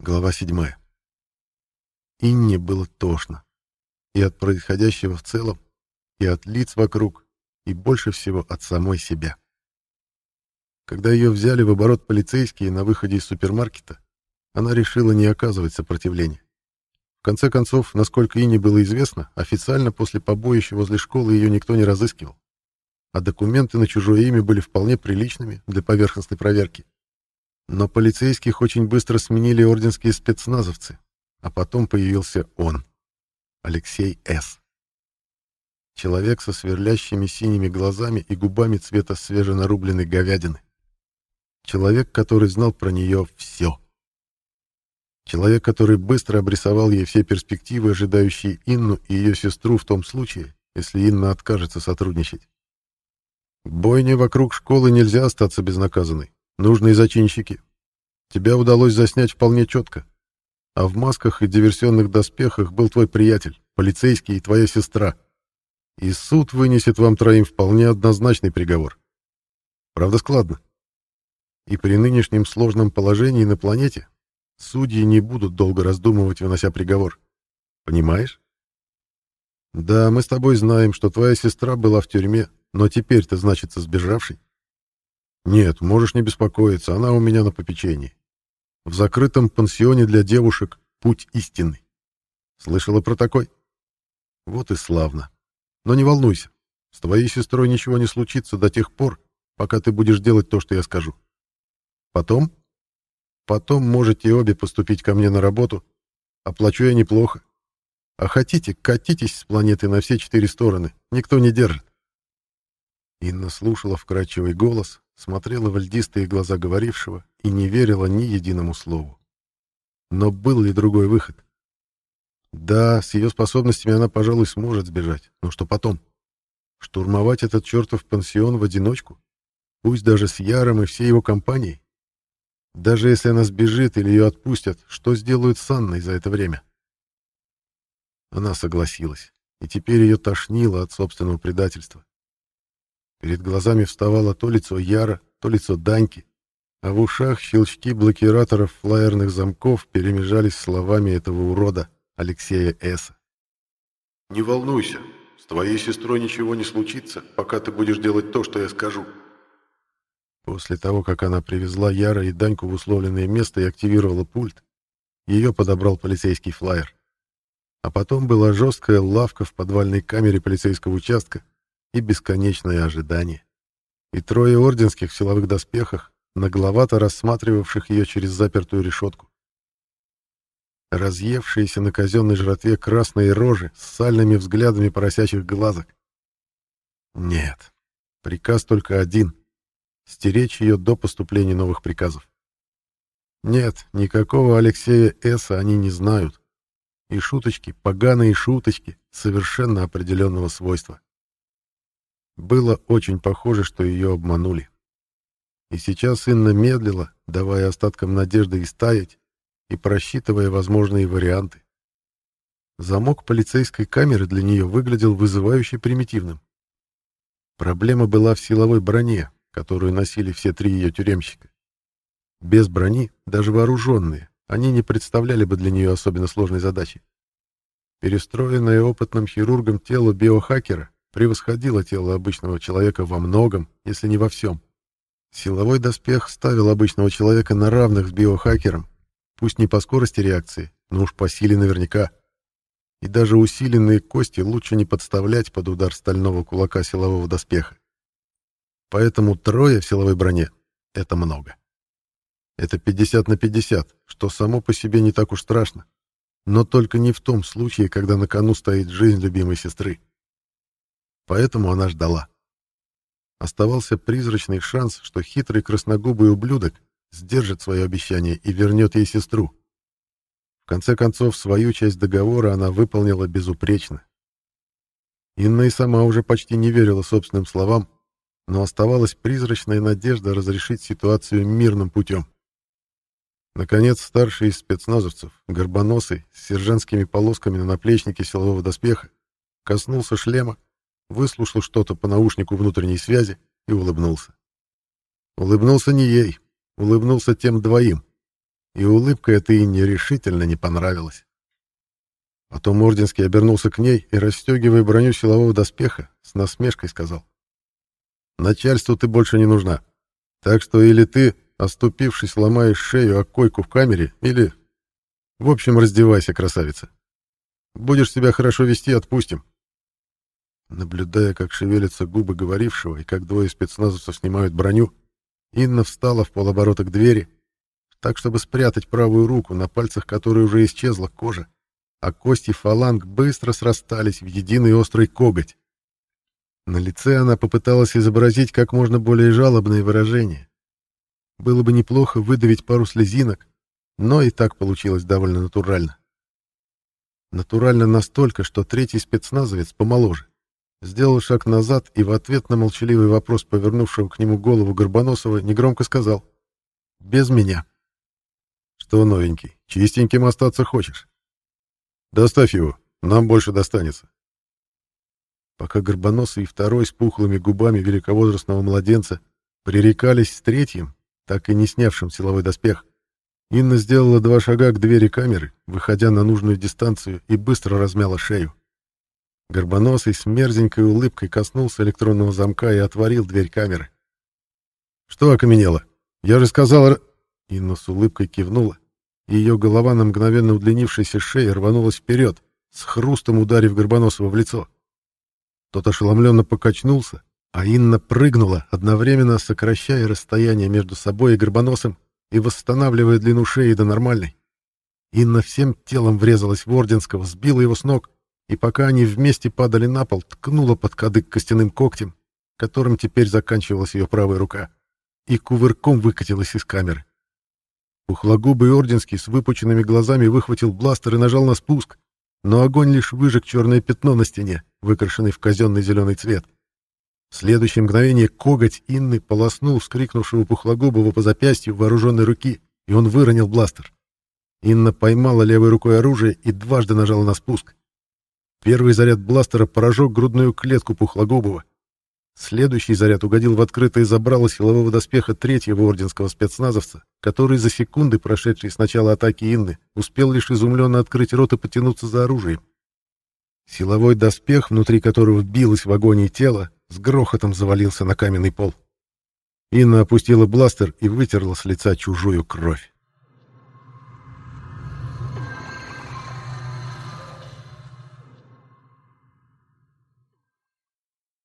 Глава 7. Инне было тошно. И от происходящего в целом, и от лиц вокруг, и больше всего от самой себя. Когда ее взяли в оборот полицейские на выходе из супермаркета, она решила не оказывать сопротивления. В конце концов, насколько Инне было известно, официально после побоища возле школы ее никто не разыскивал. А документы на чужое имя были вполне приличными для поверхностной проверки. Но полицейских очень быстро сменили орденские спецназовцы, а потом появился он, Алексей С. Человек со сверлящими синими глазами и губами цвета свеженарубленной говядины. Человек, который знал про нее все. Человек, который быстро обрисовал ей все перспективы, ожидающие Инну и ее сестру в том случае, если Инна откажется сотрудничать. Бойне вокруг школы нельзя остаться безнаказанной. Нужные зачинщики. Тебя удалось заснять вполне четко. А в масках и диверсионных доспехах был твой приятель, полицейский и твоя сестра. И суд вынесет вам троим вполне однозначный приговор. Правда складно? И при нынешнем сложном положении на планете судьи не будут долго раздумывать, вынося приговор. Понимаешь? Да, мы с тобой знаем, что твоя сестра была в тюрьме, но теперь ты, значится, сбежавший. «Нет, можешь не беспокоиться, она у меня на попечении. В закрытом пансионе для девушек «Путь истинный». Слышала про такой? Вот и славно. Но не волнуйся, с твоей сестрой ничего не случится до тех пор, пока ты будешь делать то, что я скажу. Потом? Потом можете обе поступить ко мне на работу. Оплачу я неплохо. А хотите, катитесь с планеты на все четыре стороны. Никто не держит. Инна слушала вкрадчивый голос, смотрела в льдистые глаза говорившего и не верила ни единому слову. Но был ли другой выход? Да, с ее способностями она, пожалуй, сможет сбежать. Но что потом? Штурмовать этот чертов пансион в одиночку? Пусть даже с Яром и всей его компанией? Даже если она сбежит или ее отпустят, что сделают с Анной за это время? Она согласилась, и теперь ее тошнило от собственного предательства. Перед глазами вставало то лицо Яра, то лицо Даньки, а в ушах щелчки блокираторов флайерных замков перемежались словами этого урода Алексея Эса. «Не волнуйся, с твоей сестрой ничего не случится, пока ты будешь делать то, что я скажу». После того, как она привезла Яра и Даньку в условленное место и активировала пульт, ее подобрал полицейский флайер. А потом была жесткая лавка в подвальной камере полицейского участка, и бесконечное ожидание. И трое орденских в силовых доспехах, нагловато рассматривавших ее через запертую решетку. Разъевшиеся на казенной жратве красные рожи с сальными взглядами поросячих глазок. Нет, приказ только один — стеречь ее до поступления новых приказов. Нет, никакого Алексея Эса они не знают. И шуточки, поганые шуточки, совершенно определенного свойства. Было очень похоже, что ее обманули. И сейчас Инна медлила, давая остаткам надежды истаять и просчитывая возможные варианты. Замок полицейской камеры для нее выглядел вызывающе примитивным. Проблема была в силовой броне, которую носили все три ее тюремщика. Без брони, даже вооруженные, они не представляли бы для нее особенно сложной задачи. Перестроенное опытным хирургом тело биохакера превосходило тело обычного человека во многом, если не во всем. Силовой доспех ставил обычного человека на равных с биохакером, пусть не по скорости реакции, но уж по силе наверняка. И даже усиленные кости лучше не подставлять под удар стального кулака силового доспеха. Поэтому трое в силовой броне — это много. Это 50 на 50, что само по себе не так уж страшно. Но только не в том случае, когда на кону стоит жизнь любимой сестры. Поэтому она ждала. Оставался призрачный шанс, что хитрый красногубый ублюдок сдержит свое обещание и вернет ей сестру. В конце концов, свою часть договора она выполнила безупречно. Инна и сама уже почти не верила собственным словам, но оставалась призрачная надежда разрешить ситуацию мирным путем. Наконец, старший из спецназовцев, горбоносый, с сержантскими полосками на наплечнике силового доспеха, коснулся шлема выслушал что-то по наушнику внутренней связи и улыбнулся. Улыбнулся не ей, улыбнулся тем двоим. и улыбка эта Инне решительно не понравилась. Потом Орденский обернулся к ней и, расстегивая броню силового доспеха, с насмешкой сказал. «Начальству ты больше не нужна. Так что или ты, оступившись, ломаешь шею о койку в камере, или... В общем, раздевайся, красавица. Будешь себя хорошо вести, отпустим». Наблюдая, как шевелятся губы говорившего и как двое спецназовцев снимают броню, Инна встала в полоборота к двери, так, чтобы спрятать правую руку, на пальцах которой уже исчезла кожа, а кости фаланг быстро срастались в единый острый коготь. На лице она попыталась изобразить как можно более жалобное выражение. Было бы неплохо выдавить пару слезинок, но и так получилось довольно натурально. Натурально настолько, что третий спецназовец помоложе сделал шаг назад и в ответ на молчаливый вопрос повернувшего к нему голову Горбоносова негромко сказал «Без меня». «Что, новенький, чистеньким остаться хочешь?» Доставь его, нам больше достанется. Пока Горбоносый и второй с пухлыми губами великовозрастного младенца пререкались с третьим, так и не снявшим силовой доспех, Инна сделала два шага к двери камеры, выходя на нужную дистанцию и быстро размяла шею. Горбоносый с мерзенькой улыбкой коснулся электронного замка и отворил дверь камеры. «Что окаменело? Я же сказал...» Инна с улыбкой кивнула ее голова на мгновенно удлинившейся шее рванулась вперед, с хрустом ударив Горбоносова в лицо. Тот ошеломленно покачнулся, а Инна прыгнула, одновременно сокращая расстояние между собой и Горбоносом и восстанавливая длину шеи до нормальной. Инна всем телом врезалась в Орденского, сбила его с ног, и пока они вместе падали на пол, ткнула под кадык костяным когтем, которым теперь заканчивалась ее правая рука, и кувырком выкатилась из камеры. Пухлогубый Орденский с выпученными глазами выхватил бластер и нажал на спуск, но огонь лишь выжег черное пятно на стене, выкрашенное в казенный зеленый цвет. В следующее мгновение коготь Инны полоснул вскрикнувшего Пухлогубого по запястью вооруженной руки, и он выронил бластер. Инна поймала левой рукой оружие и дважды нажала на спуск. Первый заряд бластера поражал грудную клетку Пухлогубова, Следующий заряд угодил в открытое забрало силового доспеха третьего орденского спецназовца, который за секунды, прошедшие с начала атаки Инны, успел лишь изумленно открыть рот и потянуться за оружием. Силовой доспех, внутри которого билось в агонии тело, с грохотом завалился на каменный пол. Инна опустила бластер и вытерла с лица чужую кровь.